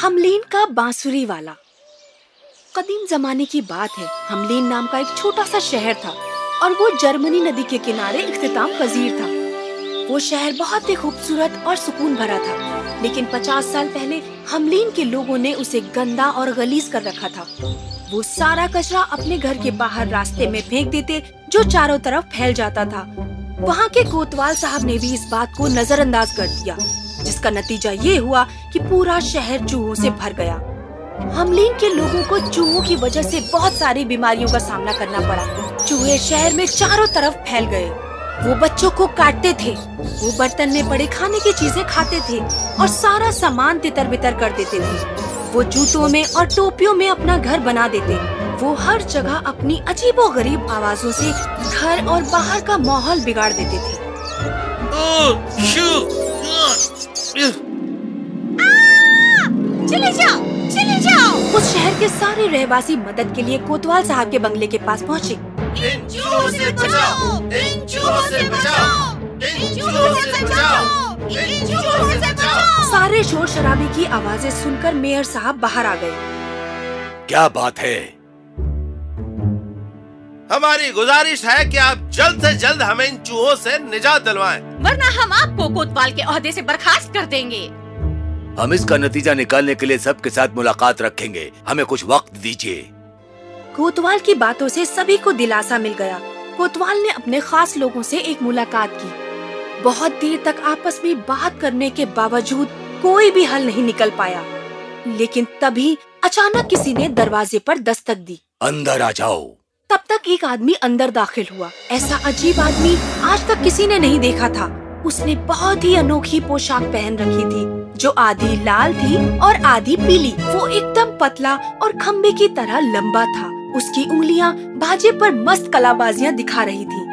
हमलीन का बांसुरी वाला। कदीम जमाने की बात है, हमलीन नाम का एक छोटा सा शहर था और वो जर्मनी नदी के किनारे इख्तिताम पजीर था। वो शहर बहुत ही खूबसूरत और सुकून भरा था, लेकिन 50 साल पहले हमलीन के लोगों ने उसे गंदा और गलीज कर रखा था। वो सारा कचरा अपने घर के बाहर रास्ते में फेंक देते जो चारों तरफ़ फैल जाता था। वहाँ के कोतवाल साहब ने भी इस बात को नजरअंदाज कर दिया, जिसका नतीजा ये हुआ कि पूरा शहर चूहों से भर गया। हमलीन के लोगों को चूहों की वजह से बहुत सारी बीमारियों का सामना करना पड़ा। चूहे शहर में चारों तरफ़ फैल गए। वो बच्चों को काटते थे, वो बर्तन में पड़े खाने की चीज़ें खाते थे और सारा सामान तितर बितर कर देते थे। वो जूतों में और टोपियों में अपना घर बना देते। वो हर जगह अपनी अजीबो गरीब आवाजों से घर और बाहर का माहौल बिगाड़ देते थे। चले जाओ चले जाओ। उस शहर के सारे रहवासी मदद के लिए कोतवाल साहब के बंगले के पास पहुँचे। इन चूहों से बचाओ इन चूहों से बचाओ इन चूहों से बचाओ इन चूहों से बचाओ। सारे शोर शराबे की आवाज़ें सुनकर मेयर साहब बाहर आ गए। क्या बात है? हमारी गुजारिश है कि आप जल्द से जल्द हमें इन चूहों से निजात दिलवाएँ। वरना हम आपको कोतवाल के ओहदे से बर्खास्त कर देंगे। हम इसका नतीजा निकालने के लिए सबके साथ मुलाकात रखेंगे। हमें कुछ वक्त दीजिए। कोतवाल की बातों से सभी को दिलासा मिल गया। कोतवाल ने अपने खास लोगों से एक मुलाकात की। बहुत देर तक आपस में बात करने के बावजूद कोई भी हल नहीं निकल पाया। लेकिन तभी अचानक किसी ने दरवाजे पर दस्तक दी। अंदर आ जाओ। तब तक एक आदमी अंदर दाखिल हुआ। ऐसा अजीब आदमी आज तक किसी ने नहीं देखा था। उसने बहुत ही अनोखी पोशाक पहन रखी थी जो आधी लाल थी और आधी पीली। वो एकदम पतला और खम्बे की तरह लंबा था। उसकी उंगलियाँ बाजे पर मस्त कलाबाजियाँ दिखा रही थी।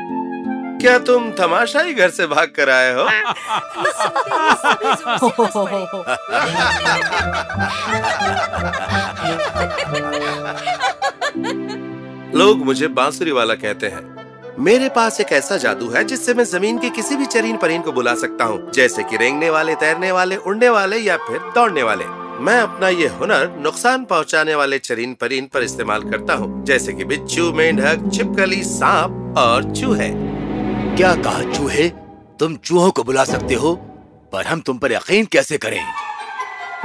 क्या तुम तमाशाई घर से भाग कर आए हो। लोग मुझे बांसुरी वाला कहते हैं। मेरे पास एक ऐसा जादू है जिससे मैं ज़मीन के किसी भी चरीन परीन को बुला सकता हूँ जैसे कि रेंगने वाले तैरने वाले उड़ने वाले या फिर दौड़ने वाले। मैं अपना ये हुनर नुकसान पहुँचाने वाले चरीन परीन पर इस्तेमाल करता हूँ जैसे कि बिच्छू मेंढक छिपकली सांप और चूहे। क्या कहा चूहे? तुम चूहों को बुला सकते हो पर हम तुम पर यकीन कैसे करें?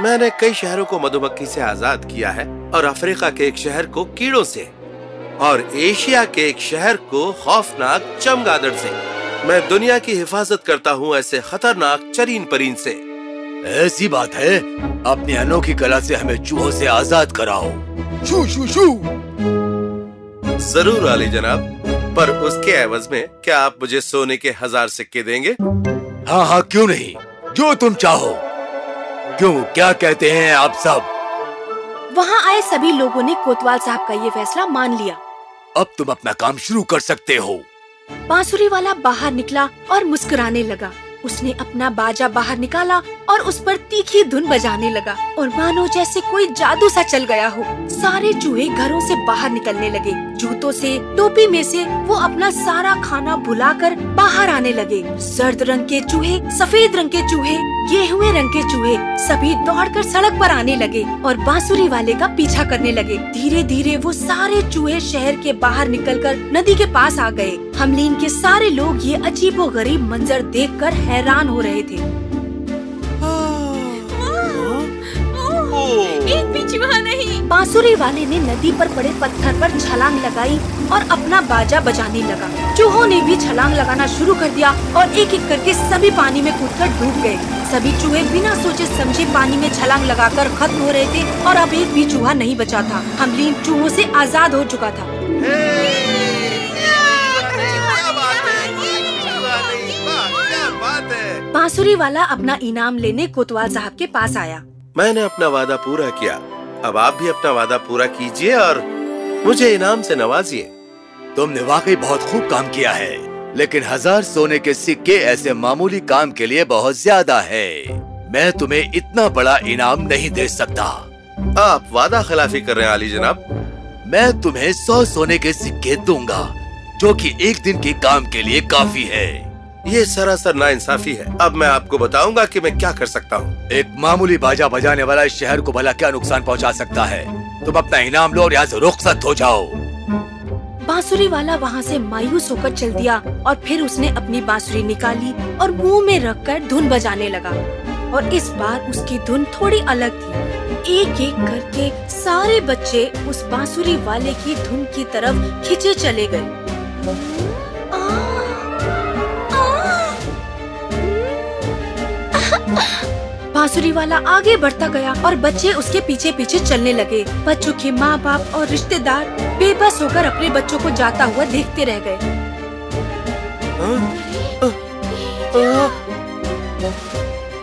मैंने कई शहरों को मधुमक्खी से आज़ाद किया है और अफ्रीका के एक शहर को कीड़ों से। और एशिया के एक शहर को खौफनाक चमगादड़ से। मैं दुनिया की हिफाजत करता हूँ ऐसे खतरनाक चरीन परीन से। ऐसी बात है अपनी अनोखी कला से हमें चूहों से आज़ाद कराओ। शू शू शू ज़रूर वाली जनाब पर उसके एवज में क्या आप मुझे सोने के हज़ार सिक्के देंगे? हाँ हाँ क्यों नहीं? जो तुम चाहो। क्यों क्या कहते हैं आप सब? वहाँ आए सभी लोगों ने कोतवाल साहब का ये फैसला मान लिया। अब तुम अपना काम शुरू कर सकते हो। बांसुरी वाला बाहर निकला और मुस्कुराने लगा। उसने अपना बाजा बाहर निकाला और उस पर तीखी धुन बजाने लगा और मानो जैसे कोई जादू सा चल गया हो। सारे चूहे घरों से बाहर निकलने लगे। जूतों से, टोपी में से वो अपना सारा खाना भुलाकर बाहर आने लगे। सर्द रंग के चूहे, सफ़ेद रंग के चूहे, गेहुए रंग के चूहे, सभी दौड़कर सड़क पर आने लगे और बांसुरी वाले का पीछा करने लगे। धीरे धीरे वो सारे चूहे शहर के बाहर निकलकर नदी के पास आ गए। हमलीन के सारे लोग ये अजीबो गरीब मंजर देखकर हैरान हो रहे थे। एक भी चूहा नहीं। बांसुरी वाले ने नदी पर पड़े पत्थर पर छलांग लगाई और अपना बाजा बजाने लगा। चूहों ने भी छलांग लगाना शुरू कर दिया और एक एक करके सभी पानी में कूदकर डूब गए। सभी चूहे बिना सोचे समझे पानी में छलांग लगाकर खत्म हो रहे थे और अब एक भी चूहा नहीं बचा था। हमलीन चूहों से आज़ाद हो चुका था। बांसुरी वाला अपना इनाम लेने कोतवाल साहब के पास आया। मैंने अपना वादा पूरा किया। अब आप भी अपना वादा पूरा कीजिए और मुझे इनाम से नवाजिए। तुमने वाकई बहुत खूब काम किया है लेकिन हज़ार सोने के सिक्के ऐसे मामूली काम के लिए बहुत ज़्यादा है। मैं तुम्हें इतना बड़ा इनाम नहीं दे सकता। आप वादा खिलाफी कर रहे हैं अली जनाब। मैं तुम्हें सौ सोने के सिक्के दूँगा जो कि एक दिन के काम के लिए काफ़ी है। ये सरासर नाइंसाफी है। अब मैं आपको बताऊँगा कि मैं क्या कर सकता हूँ। एक मामूली बाजा बजाने वाला इस शहर को भला क्या नुकसान पहुँचा सकता है? तुम अपना इनाम लो और यहाँ से रुखसत हो जाओ। बांसुरी वाला वहाँ से मायूस होकर चल दिया और फिर उसने अपनी बांसुरी निकाली और मुँह में रख कर धुन बजाने लगा। और इस बार उसकी धुन थोड़ी अलग थी। एक एक करके सारे बच्चे उस बांसुरी वाले की धुन की तरफ़ खिंचे चले गए। बांसुरी वाला आगे बढ़ता गया और बच्चे उसके पीछे पीछे चलने लगे। बच्चों के माँ बाप और रिश्तेदार बेबस होकर अपने बच्चों को जाता हुआ देखते रह गए।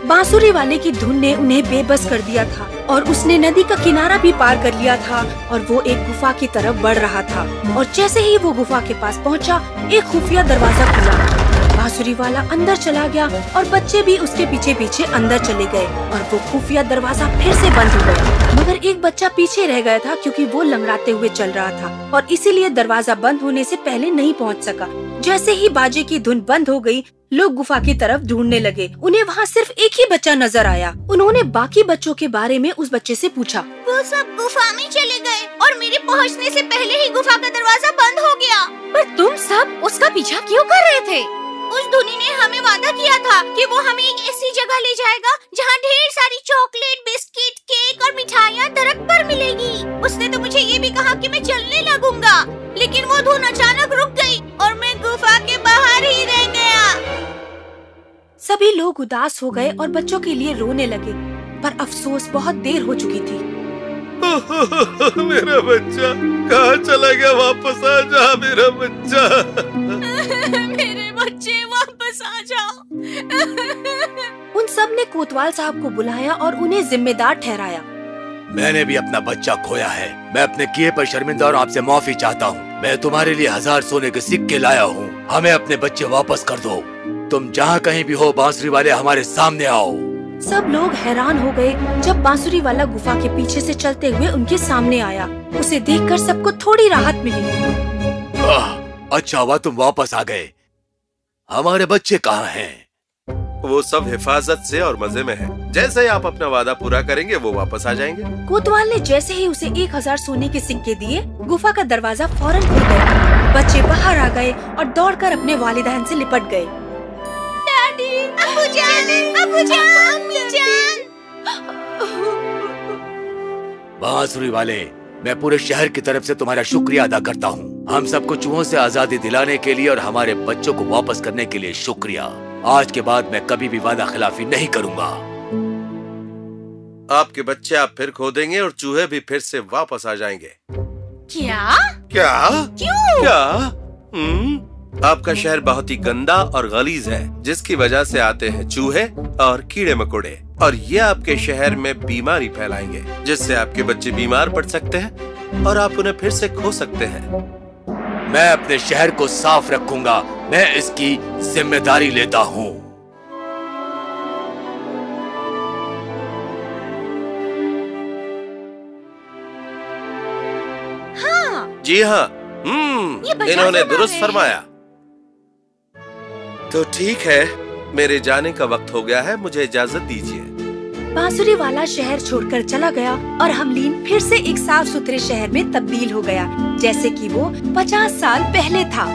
बांसुरी वाले की धुन ने उन्हें बेबस कर दिया था और उसने नदी का किनारा भी पार कर लिया था और वो एक गुफा की तरफ़ बढ़ रहा था और जैसे ही वो गुफा के पास पहुँचा, एक खुफिया दरवाज़ा खुला। बांसुरी वाला अंदर चला गया और बच्चे भी उसके पीछे पीछे अंदर चले गए और वो खुफिया दरवाज़ा फिर से बंद हो गया। मगर एक बच्चा पीछे रह गया था क्योंकि वो लंगड़ाते हुए चल रहा था और इसीलिए दरवाज़ा बंद होने से पहले नहीं पहुँच सका। जैसे ही बाजे की धुन बंद हो गई लोग गुफा की तरफ़ ढूँढने लगे। उन्हें वहाँ सिर्फ़ एक ही बच्चा नज़र आया। उन्होंने बाकी बच्चों के बारे में उस बच्चे से पूछा। वो सब गुफा में चले गए और मेरे पहुँचने से पहले ही गुफा का दरवाज़ा बंद हो गया। पर तुम सब उसका पीछा क्यों कर रहे थे? उस धुनी ने हमें वादा किया था कि वो हमें एक ऐसी जगह ले जाएगा जहाँ ढेर सारी चॉकलेट बिस्किट केक और मिठाइयाँ दरख्त पर मिलेगी। उसने तो मुझे ये भी कहा कि मैं चलने लगूँगा। लेकिन वो धुन अचानक रुक गई और मैं गुफा के बाहर ही रह गया। सभी लोग उदास हो गए और बच्चों के लिए रोने लगे पर अफसोस बहुत देर हो चुकी थी। मेरा बच्चा कहाँ चला गया वापस आ जा मेरा बच्चा? बच्चे वापस आ जाओ। उन सबने कोतवाल साहब को बुलाया और उन्हें जिम्मेदार ठहराया। मैंने भी अपना बच्चा खोया है। मैं अपने किए पर शर्मिंदा और आपसे माफ़ी चाहता हूँ। मैं तुम्हारे लिए हज़ार सोने के सिक्के लाया हूँ। हमें अपने बच्चे वापस कर दो। तुम जहाँ कहीं भी हो बांसुरी वाले हमारे सामने आओ। सब लोग हैरान हो गए जब बांसुरी वाला गुफा के पीछे से चलते हुए उनके सामने आया। उसे देखकर सबको थोड़ी राहत मिली। आह, अच्छा हुआ तुम वापस आ गए। हमारे बच्चे कहाँ हैं? वो सब हिफाजत से और मज़े में है। जैसे ही आप अपना वादा पूरा करेंगे वो वापस आ जाएँगे। कोतवाल ने जैसे ही उसे एक हज़ार सोने के सिक्के दिए गुफा का दरवाज़ा फ़ौरन खुल गया। बच्चे बाहर आ गए और दौड़कर अपने वालिदैन से लिपट गए। दादी अबू जान अबू जान अम्मी जान। बांसुरी वाले मैं पूरे शहर की तरफ़ से तुम्हारा शुक्रिया अदा करता हूँ। हम सबको चूहों से आज़ादी दिलाने के लिए और हमारे बच्चों को वापस करने के लिए शुक्रिया। आज के बाद मैं कभी भी वादा खिलाफी नहीं करूँगा। आपके बच्चे आप फिर खो देंगे और चूहे भी फिर से वापस आ जाएँगे। क्या? क्या? क्यों? क्या? हम्म? आपका शहर बहुत ही गंदा और गलीज है जिसकी वजह से आते हैं चूहे और कीड़े मकोड़े। और ये आपके शहर में बीमारी फैलाएँगे जिससे आपके बच्चे बीमार पड़ सकते हैं और आप उन्हें फिर से खो सकते हैं। मैं अपने शहर को साफ़ रखूँगा। मैं इसकी ज़िम्मेदारी लेता हूँ। हाँ। जी हाँ। हम्म इन्होंने दुरुस्त फरमाया। तो ठीक है मेरे जाने का वक्त हो गया है मुझे इजाज़त दीजिए। बांसुरी वाला शहर छोड़कर चला गया और हमलीन फिर से एक साफ़ सुथरे शहर में तब्दील हो गया, जैसे कि वो पचास साल पहले था।